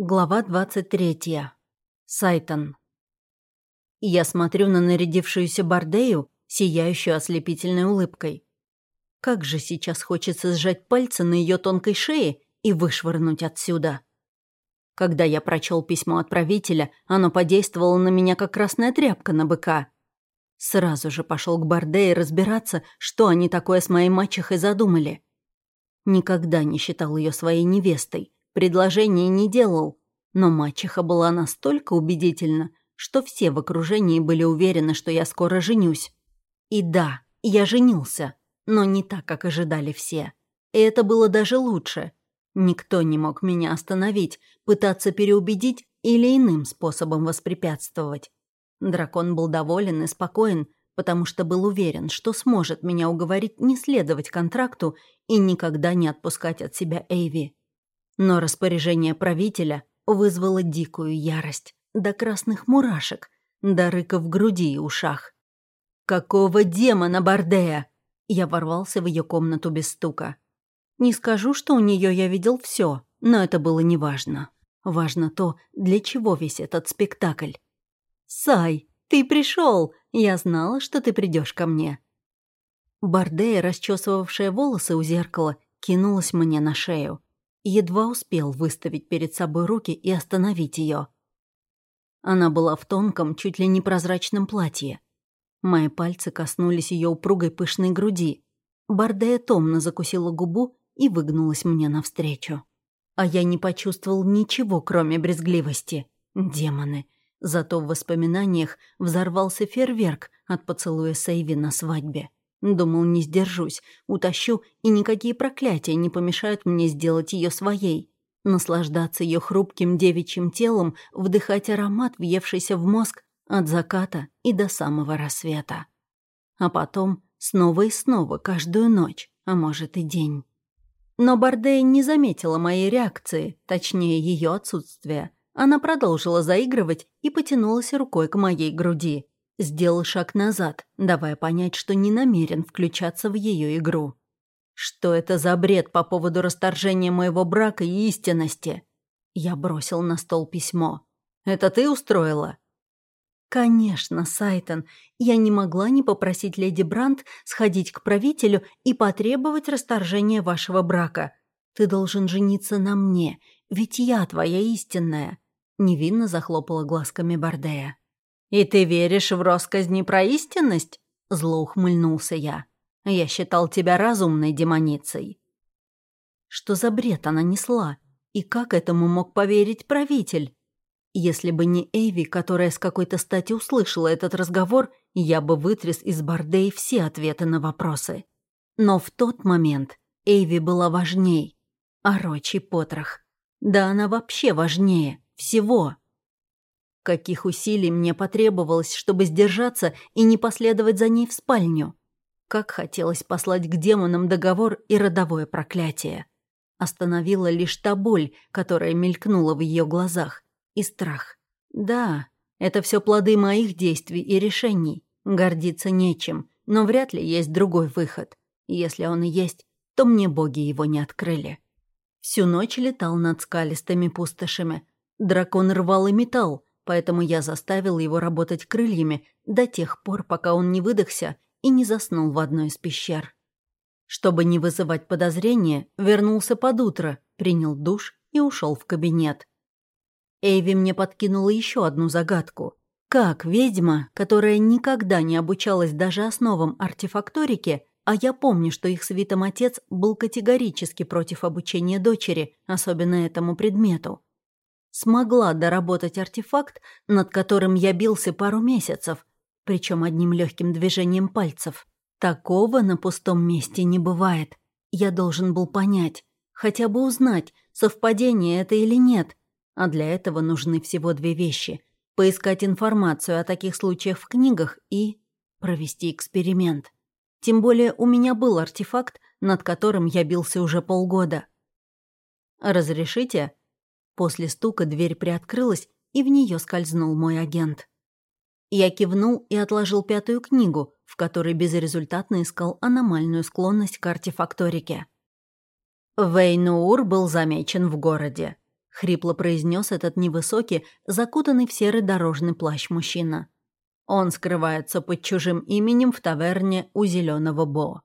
Глава 23. Сайтон. Я смотрю на нарядившуюся Бардею, сияющую ослепительной улыбкой. Как же сейчас хочется сжать пальцы на ее тонкой шее и вышвырнуть отсюда. Когда я прочел письмо отправителя, оно подействовало на меня как красная тряпка на быка. Сразу же пошел к Бардее разбираться, что они такое с моей мачехой задумали. Никогда не считал ее своей невестой, предложений не делал, но мачеха была настолько убедительна, что все в окружении были уверены, что я скоро женюсь. И да, я женился, но не так, как ожидали все. И это было даже лучше. Никто не мог меня остановить, пытаться переубедить или иным способом воспрепятствовать. Дракон был доволен и спокоен, потому что был уверен, что сможет меня уговорить не следовать контракту и никогда не отпускать от себя Эйви. Но распоряжение правителя вызвало дикую ярость, до красных мурашек, до рыка в груди и ушах. «Какого демона, Бардея?» Я ворвался в ее комнату без стука. Не скажу, что у нее я видел все, но это было неважно. Важно то, для чего весь этот спектакль. «Сай, ты пришел! Я знала, что ты придешь ко мне!» Бардея, расчесывавшая волосы у зеркала, кинулась мне на шею едва успел выставить перед собой руки и остановить ее. Она была в тонком, чуть ли не прозрачном платье. Мои пальцы коснулись ее упругой пышной груди. Бардея томно закусила губу и выгнулась мне навстречу. А я не почувствовал ничего, кроме брезгливости. Демоны. Зато в воспоминаниях взорвался фейерверк от поцелуя Сейви на свадьбе. Думал, не сдержусь, утащу, и никакие проклятия не помешают мне сделать ее своей. Наслаждаться ее хрупким девичьим телом, вдыхать аромат, въевшийся в мозг от заката и до самого рассвета. А потом снова и снова, каждую ночь, а может и день. Но Бардей не заметила моей реакции, точнее ее отсутствия. Она продолжила заигрывать и потянулась рукой к моей груди. Сделал шаг назад, давая понять, что не намерен включаться в ее игру. Что это за бред по поводу расторжения моего брака и истинности? Я бросил на стол письмо. «Это ты устроила?» «Конечно, Сайтон. Я не могла не попросить леди Брандт сходить к правителю и потребовать расторжения вашего брака. Ты должен жениться на мне, ведь я твоя истинная», — невинно захлопала глазками Бардея. «И ты веришь в росказни про истинность?» — зло я. «Я считал тебя разумной демоницей». Что за бред она несла? И как этому мог поверить правитель? Если бы не Эйви, которая с какой-то стати услышала этот разговор, я бы вытряс из Бардей все ответы на вопросы. Но в тот момент Эйви была важней. Рочи Потрох. Да она вообще важнее. Всего. Каких усилий мне потребовалось, чтобы сдержаться и не последовать за ней в спальню. Как хотелось послать к демонам договор и родовое проклятие. Остановила лишь та боль, которая мелькнула в ее глазах, и страх. Да, это все плоды моих действий и решений. Гордиться нечем, но вряд ли есть другой выход. Если он и есть, то мне боги его не открыли. Всю ночь летал над скалистыми пустошами. Дракон рвал и металл, поэтому я заставил его работать крыльями до тех пор, пока он не выдохся и не заснул в одной из пещер. Чтобы не вызывать подозрения, вернулся под утро, принял душ и ушел в кабинет. Эйви мне подкинула еще одну загадку. Как ведьма, которая никогда не обучалась даже основам артефакторики, а я помню, что их свитом отец был категорически против обучения дочери, особенно этому предмету, смогла доработать артефакт, над которым я бился пару месяцев, причем одним легким движением пальцев. Такого на пустом месте не бывает. Я должен был понять, хотя бы узнать, совпадение это или нет. А для этого нужны всего две вещи – поискать информацию о таких случаях в книгах и провести эксперимент. Тем более у меня был артефакт, над которым я бился уже полгода. «Разрешите?» После стука дверь приоткрылась, и в нее скользнул мой агент. Я кивнул и отложил пятую книгу, в которой безрезультатно искал аномальную склонность к артефакторике. Вейнуур был замечен в городе. — хрипло произнес этот невысокий, закутанный в серый дорожный плащ мужчина. Он скрывается под чужим именем в таверне у Зеленого Бо.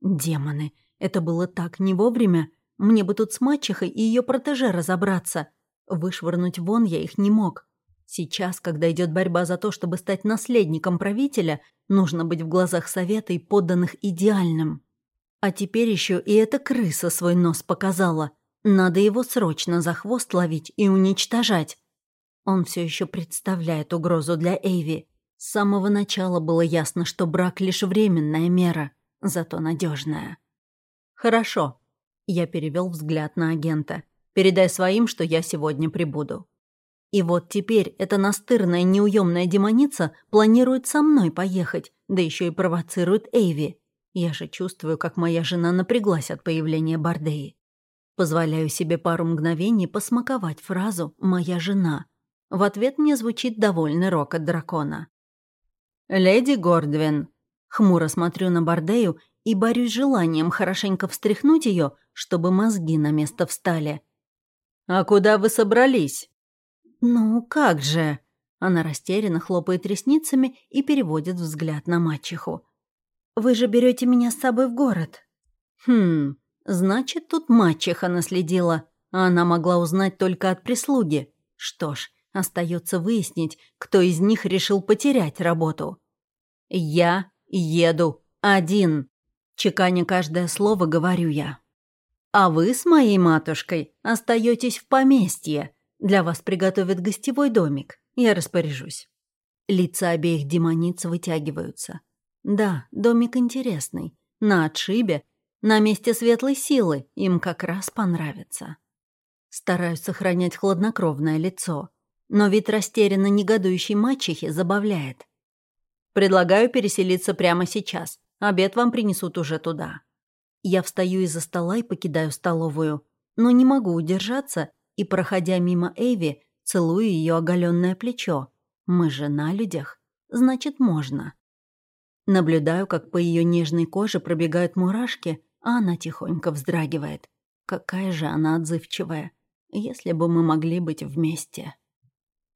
Демоны, это было так не вовремя. Мне бы тут с мачехой и ее протеже разобраться. Вышвырнуть вон я их не мог. Сейчас, когда идет борьба за то, чтобы стать наследником правителя, нужно быть в глазах совета и подданных идеальным. А теперь еще и эта крыса свой нос показала. Надо его срочно за хвост ловить и уничтожать. Он все еще представляет угрозу для Эйви. С самого начала было ясно, что брак лишь временная мера, зато надежная. Хорошо. Я перевел взгляд на агента. Передай своим, что я сегодня прибуду. И вот теперь эта настырная неуемная демоница планирует со мной поехать, да еще и провоцирует Эйви. Я же чувствую, как моя жена напряглась от появления Бардеи. Позволяю себе пару мгновений посмаковать фразу «моя жена». В ответ мне звучит довольный рок от дракона. «Леди Гордвин». Хмуро смотрю на Бардею и борюсь желанием хорошенько встряхнуть ее, чтобы мозги на место встали. «А куда вы собрались?» «Ну, как же?» Она растерянно хлопает ресницами и переводит взгляд на мачеху. Вы же берете меня с собой в город». «Хм, значит, тут мачеха наследила, а она могла узнать только от прислуги. Что ж, остается выяснить, кто из них решил потерять работу». «Я еду один», — чеканя каждое слово говорю я. «А вы с моей матушкой остаетесь в поместье. Для вас приготовят гостевой домик. Я распоряжусь». Лица обеих демониц вытягиваются. Да, домик интересный. На отшибе, на месте светлой силы, им как раз понравится. Стараюсь сохранять хладнокровное лицо, но вид растерянно негодующей мачехи забавляет. Предлагаю переселиться прямо сейчас. Обед вам принесут уже туда. Я встаю из-за стола и покидаю столовую, но не могу удержаться и, проходя мимо Эйви, целую ее оголенное плечо. Мы же на людях, значит, можно. Наблюдаю, как по ее нежной коже пробегают мурашки, а она тихонько вздрагивает. Какая же она отзывчивая. Если бы мы могли быть вместе.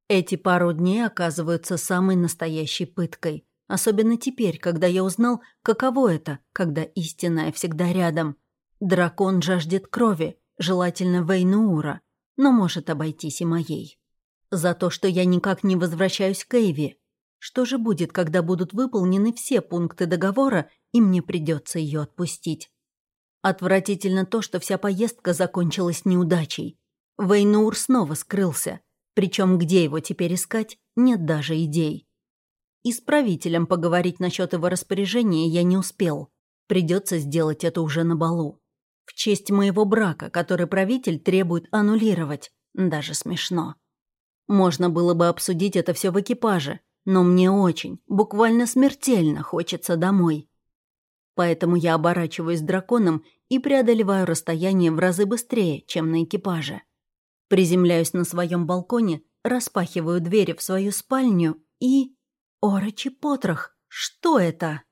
Эти пару дней оказываются самой настоящей пыткой. Особенно теперь, когда я узнал, каково это, когда истинная всегда рядом. Дракон жаждет крови, желательно Вейнуура, но может обойтись и моей. За то, что я никак не возвращаюсь к Эйви, что же будет, когда будут выполнены все пункты договора, и мне придется ее отпустить? Отвратительно то, что вся поездка закончилась неудачей. Вейнур снова скрылся. Причем где его теперь искать, нет даже идей. И с правителем поговорить насчет его распоряжения я не успел. Придется сделать это уже на балу. В честь моего брака, который правитель требует аннулировать. Даже смешно. Можно было бы обсудить это все в экипаже, но мне очень, буквально смертельно хочется домой. Поэтому я оборачиваюсь драконом и преодолеваю расстояние в разы быстрее, чем на экипаже. Приземляюсь на своем балконе, распахиваю двери в свою спальню и... Орочи потрох! Что это?